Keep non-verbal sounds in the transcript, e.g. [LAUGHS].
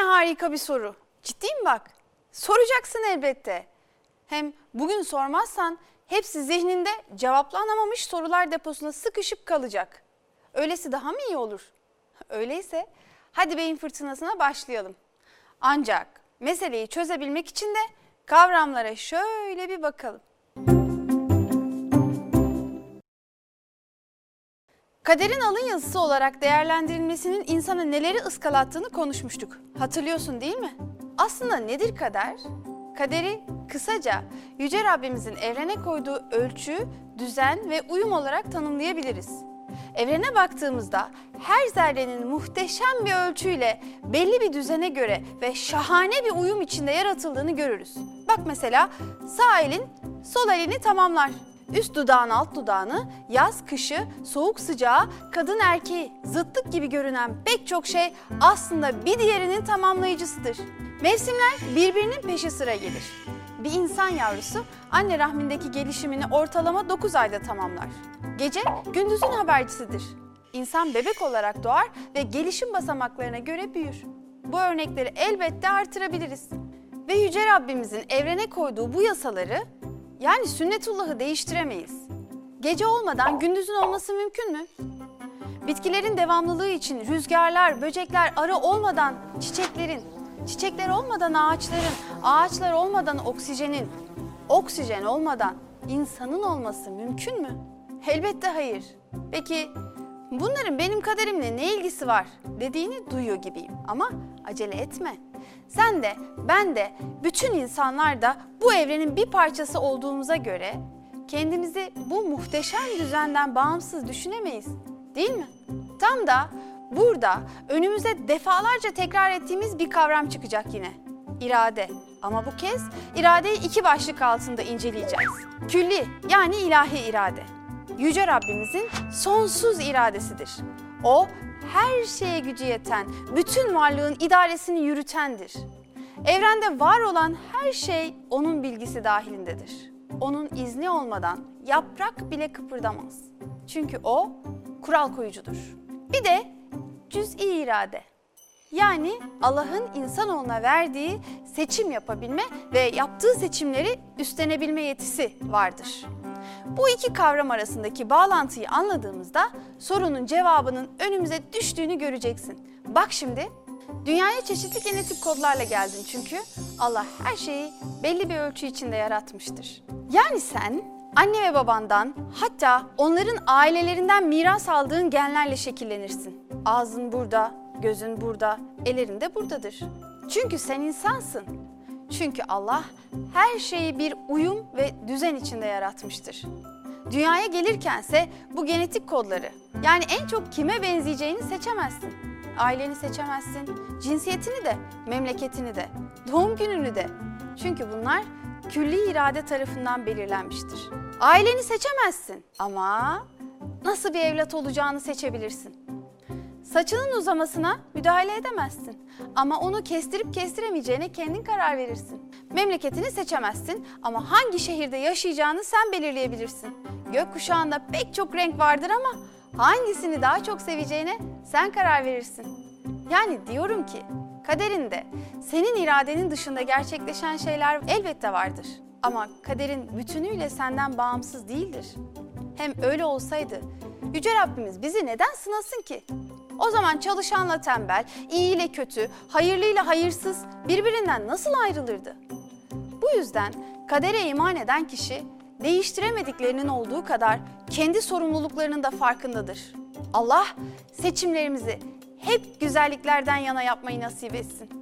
Yine harika bir soru. Ciddiyim bak. Soracaksın elbette. Hem bugün sormazsan hepsi zihninde cevaplanamamış sorular deposuna sıkışıp kalacak. Öylesi daha mı iyi olur? [LAUGHS] Öyleyse hadi beyin fırtınasına başlayalım. Ancak meseleyi çözebilmek için de kavramlara şöyle bir bakalım. Kaderin alın yazısı olarak değerlendirilmesinin insana neleri ıskalattığını konuşmuştuk. Hatırlıyorsun değil mi? Aslında nedir kader? Kaderi kısaca Yüce Rabbimizin evrene koyduğu ölçü, düzen ve uyum olarak tanımlayabiliriz. Evrene baktığımızda her zerrenin muhteşem bir ölçüyle belli bir düzene göre ve şahane bir uyum içinde yaratıldığını görürüz. Bak mesela sağ elin sol elini tamamlar. Üst dudağın alt dudağını, yaz kışı, soğuk sıcağı, kadın erkeği, zıtlık gibi görünen pek çok şey aslında bir diğerinin tamamlayıcısıdır. Mevsimler birbirinin peşi sıra gelir. Bir insan yavrusu anne rahmindeki gelişimini ortalama 9 ayda tamamlar. Gece gündüzün habercisidir. İnsan bebek olarak doğar ve gelişim basamaklarına göre büyür. Bu örnekleri elbette artırabiliriz. Ve Yüce Rabbimizin evrene koyduğu bu yasaları yani sünnetullahı değiştiremeyiz. Gece olmadan gündüzün olması mümkün mü? Bitkilerin devamlılığı için rüzgarlar, böcekler, arı olmadan çiçeklerin, çiçekler olmadan ağaçların, ağaçlar olmadan oksijenin, oksijen olmadan insanın olması mümkün mü? Elbette hayır. Peki bunların benim kaderimle ne ilgisi var dediğini duyuyor gibiyim ama acele etme. Sen de, ben de, bütün insanlar da bu evrenin bir parçası olduğumuza göre kendimizi bu muhteşem düzenden bağımsız düşünemeyiz. Değil mi? Tam da burada önümüze defalarca tekrar ettiğimiz bir kavram çıkacak yine. İrade. Ama bu kez iradeyi iki başlık altında inceleyeceğiz. Külli yani ilahi irade. Yüce Rabbimizin sonsuz iradesidir. O her şeye gücü yeten, bütün varlığın idaresini yürütendir. Evrende var olan her şey onun bilgisi dahilindedir. Onun izni olmadan yaprak bile kıpırdamaz. Çünkü o kural koyucudur. Bir de cüz'i irade. Yani Allah'ın insanoğluna verdiği seçim yapabilme ve yaptığı seçimleri üstlenebilme yetisi vardır. Bu iki kavram arasındaki bağlantıyı anladığımızda sorunun cevabının önümüze düştüğünü göreceksin. Bak şimdi, dünyaya çeşitli genetik kodlarla geldin çünkü Allah her şeyi belli bir ölçü içinde yaratmıştır. Yani sen anne ve babandan hatta onların ailelerinden miras aldığın genlerle şekillenirsin. Ağzın burada, gözün burada, ellerin de buradadır. Çünkü sen insansın. Çünkü Allah her şeyi bir uyum ve düzen içinde yaratmıştır. Dünyaya gelirkense bu genetik kodları yani en çok kime benzeyeceğini seçemezsin. Aileni seçemezsin, cinsiyetini de, memleketini de, doğum gününü de. Çünkü bunlar külli irade tarafından belirlenmiştir. Aileni seçemezsin ama nasıl bir evlat olacağını seçebilirsin. Saçının uzamasına müdahale edemezsin ama onu kestirip kestiremeyeceğine kendin karar verirsin. Memleketini seçemezsin ama hangi şehirde yaşayacağını sen belirleyebilirsin. Gökkuşağında pek çok renk vardır ama hangisini daha çok seveceğine sen karar verirsin. Yani diyorum ki kaderinde senin iradenin dışında gerçekleşen şeyler elbette vardır. Ama kaderin bütünüyle senden bağımsız değildir. Hem öyle olsaydı Yüce Rabbimiz bizi neden sınasın ki? O zaman çalışanla tembel, iyi ile kötü, hayırlı ile hayırsız birbirinden nasıl ayrılırdı? Bu yüzden kadere iman eden kişi değiştiremediklerinin olduğu kadar kendi sorumluluklarının da farkındadır. Allah seçimlerimizi hep güzelliklerden yana yapmayı nasip etsin.